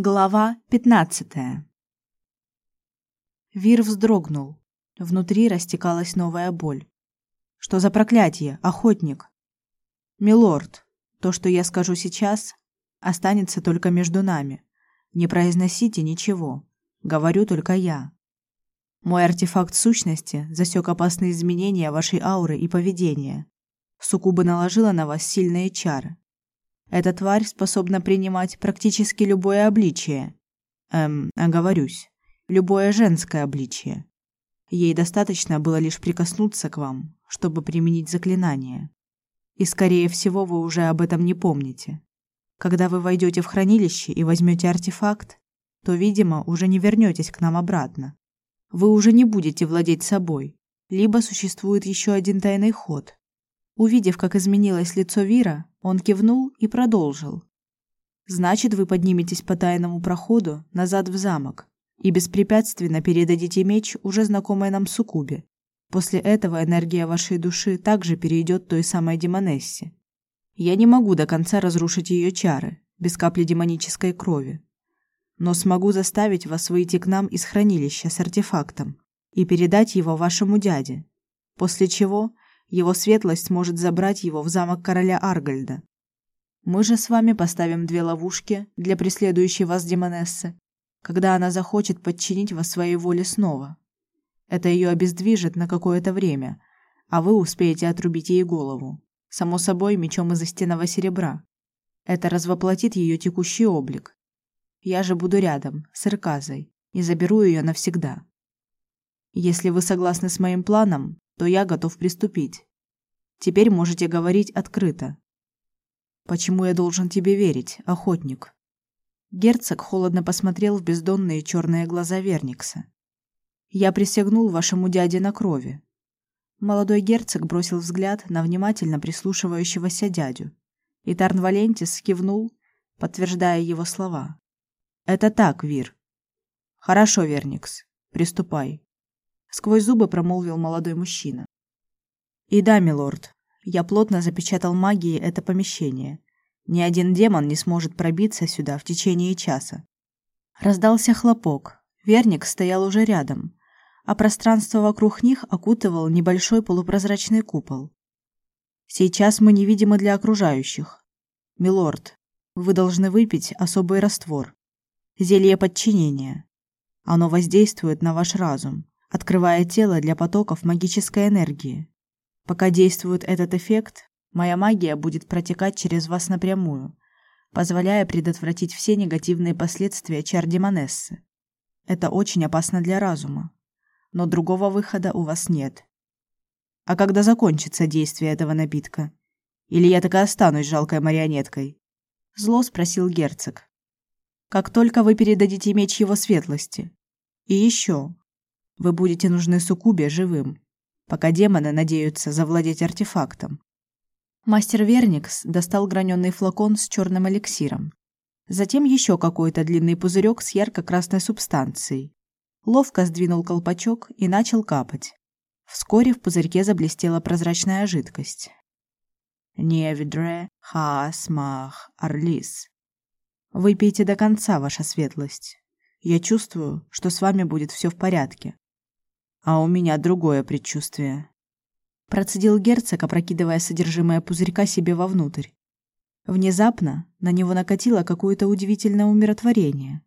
Глава 15. Вир вздрогнул. Внутри растекалась новая боль. Что за проклятие, охотник? Милорд, то, что я скажу сейчас, останется только между нами. Не произносите ничего. Говорю только я. Мой артефакт сущности засек опасные изменения вашей ауры и поведения. Суккуба наложила на вас сильные чары. Эта тварь способна принимать практически любое обличие. Эм, оговорюсь, любое женское обличие. Ей достаточно было лишь прикоснуться к вам, чтобы применить заклинание. И скорее всего, вы уже об этом не помните. Когда вы войдете в хранилище и возьмете артефакт, то, видимо, уже не вернетесь к нам обратно. Вы уже не будете владеть собой, либо существует еще один тайный ход. Увидев, как изменилось лицо Вира, он кивнул и продолжил. Значит, вы подниметесь по тайному проходу назад в замок и беспрепятственно передадите меч уже знакомой нам Сукубе. После этого энергия вашей души также перейдет той самой демонессе. Я не могу до конца разрушить ее чары, без капли демонической крови. Но смогу заставить вас выйти к нам из хранилища с артефактом и передать его вашему дяде. После чего его светлость может забрать его в замок короля Аргальда. Мы же с вами поставим две ловушки для преследующей вас демонессы, когда она захочет подчинить вас своей воле снова. Это ее обездвижит на какое-то время, а вы успеете отрубить ей голову. Само собой, мечом из истинного серебра. Это развоплотит ее текущий облик. Я же буду рядом, с Ирказой, и заберу ее навсегда. Если вы согласны с моим планом, то я готов приступить. Теперь можете говорить открыто. Почему я должен тебе верить, охотник? Герцог холодно посмотрел в бездонные черные глаза Верникса. Я присягнул вашему дяде на крови. Молодой герцог бросил взгляд на внимательно прислушивающегося дядю, и Тарн Валентис кивнул, подтверждая его слова. Это так, Вир. Хорошо, Верникс, приступай сквозь зубы промолвил молодой мужчина. И да, милорд, я плотно запечатал магией это помещение. Ни один демон не сможет пробиться сюда в течение часа. Раздался хлопок. Верник стоял уже рядом, а пространство вокруг них окутывал небольшой полупрозрачный купол. Сейчас мы невидимы для окружающих. Милорд, вы должны выпить особый раствор. Зелье подчинения. Оно воздействует на ваш разум, открывая тело для потоков магической энергии. Пока действует этот эффект, моя магия будет протекать через вас напрямую, позволяя предотвратить все негативные последствия чар демонессы. Это очень опасно для разума, но другого выхода у вас нет. А когда закончится действие этого напитка? Или я так и останусь жалкой марионеткой? Зло спросил герцог. Как только вы передадите меч его светлости. И еще, вы будете нужны Сукубе живым, пока демоны надеются завладеть артефактом. Мастер Верникс достал граненый флакон с черным эликсиром. Затем еще какой-то длинный пузырек с ярко-красной субстанцией. Ловко сдвинул колпачок и начал капать. Вскоре в пузырьке заблестела прозрачная жидкость. Невидре хасмах арлис. Выпейте до конца, ваша светлость. Я чувствую, что с вами будет все в порядке. А у меня другое предчувствие. Процедил герцог, опрокидывая содержимое пузырька себе вовнутрь. Внезапно на него накатило какое-то удивительное умиротворение.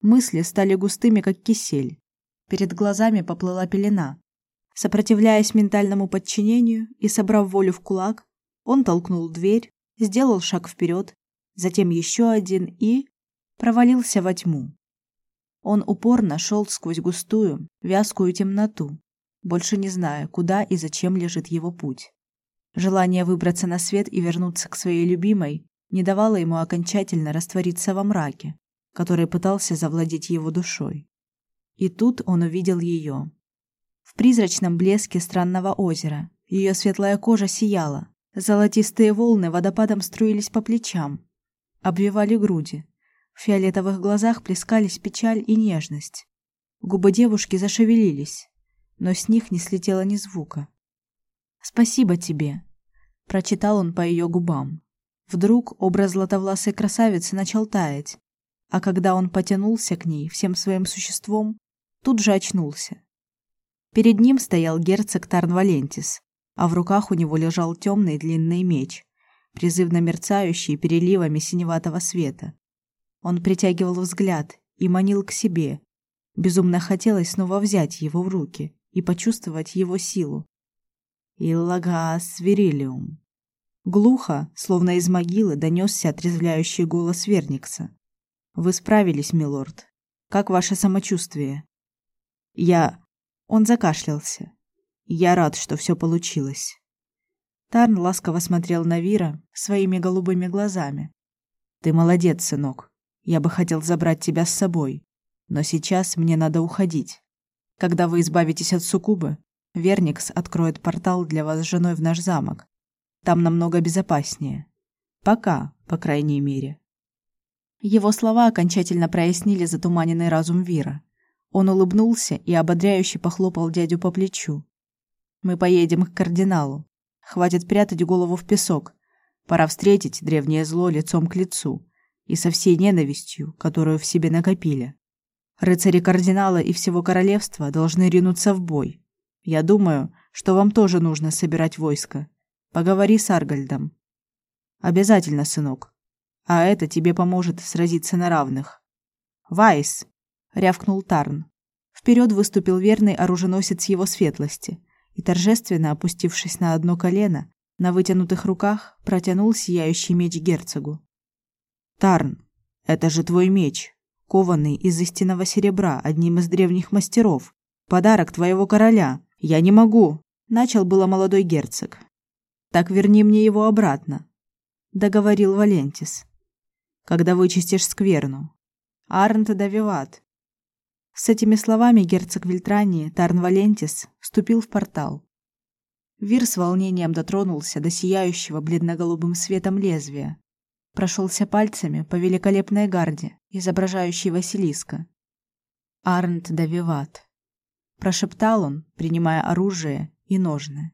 Мысли стали густыми, как кисель. Перед глазами поплыла пелена. Сопротивляясь ментальному подчинению и собрав волю в кулак, он толкнул дверь, сделал шаг вперед, затем еще один и провалился во тьму. Он упорно шел сквозь густую, вязкую темноту, больше не зная, куда и зачем лежит его путь. Желание выбраться на свет и вернуться к своей любимой не давало ему окончательно раствориться во мраке, который пытался завладеть его душой. И тут он увидел ее. В призрачном блеске странного озера ее светлая кожа сияла, золотистые волны водопадом струились по плечам, обвивали груди, в фиолетовых глазах плескались печаль и нежность. Губы девушки зашевелились, но с них не слетело ни звука. «Спасибо тебе», — прочитал он по ее губам. Вдруг образ златовласой красавицы начал таять. а когда он потянулся к ней всем своим существом, тут же очнулся. Перед ним стоял герцог Тарнвалентис, а в руках у него лежал темный длинный меч, призывно мерцающий переливами синеватого света. Он притягивал взгляд и манил к себе. Безумно хотелось снова взять его в руки и почувствовать его силу. «Иллагаас Верилиум». Глухо, словно из могилы, донесся отрезвляющий голос Верникса. «Вы справились, милорд. Как ваше самочувствие?» «Я...» Он закашлялся. «Я рад, что все получилось». Тарн ласково смотрел на Вира своими голубыми глазами. «Ты молодец, сынок. Я бы хотел забрать тебя с собой, но сейчас мне надо уходить. Когда вы избавитесь от суккубы, Верникс откроет портал для вас с женой в наш замок. Там намного безопаснее. Пока, по крайней мере». Его слова окончательно прояснили затуманенный разум Вира. Он улыбнулся и ободряюще похлопал дядю по плечу. «Мы поедем к кардиналу. Хватит прятать голову в песок. Пора встретить древнее зло лицом к лицу и со всей ненавистью, которую в себе накопили. Рыцари кардинала и всего королевства должны ринуться в бой. Я думаю, что вам тоже нужно собирать войско. Поговори с Аргальдом. Обязательно, сынок. А это тебе поможет сразиться на равных. Вайс, рявкнул Тарн. Вперед выступил верный оруженосец его светлости и торжественно опустившись на одно колено, на вытянутых руках протянул сияющий меч герцогу. Тарн, это же твой меч, кованный из истинного серебра одним из древних мастеров. Подарок твоего короля. Я не могу, начал было молодой герцог. Так верни мне его обратно, договорил Валентис. Когда вычистишь скверну. Арнт Давиват, с этими словами герцог Вильтрани Тарн Валентис вступил в портал. Вир с волнением дотронулся до сияющего бледно-голубым светом лезвия, прошелся пальцами по великолепной гарде, изображающей Василиска. Арнт Давиват. Прошептал он, принимая оружие и ножны.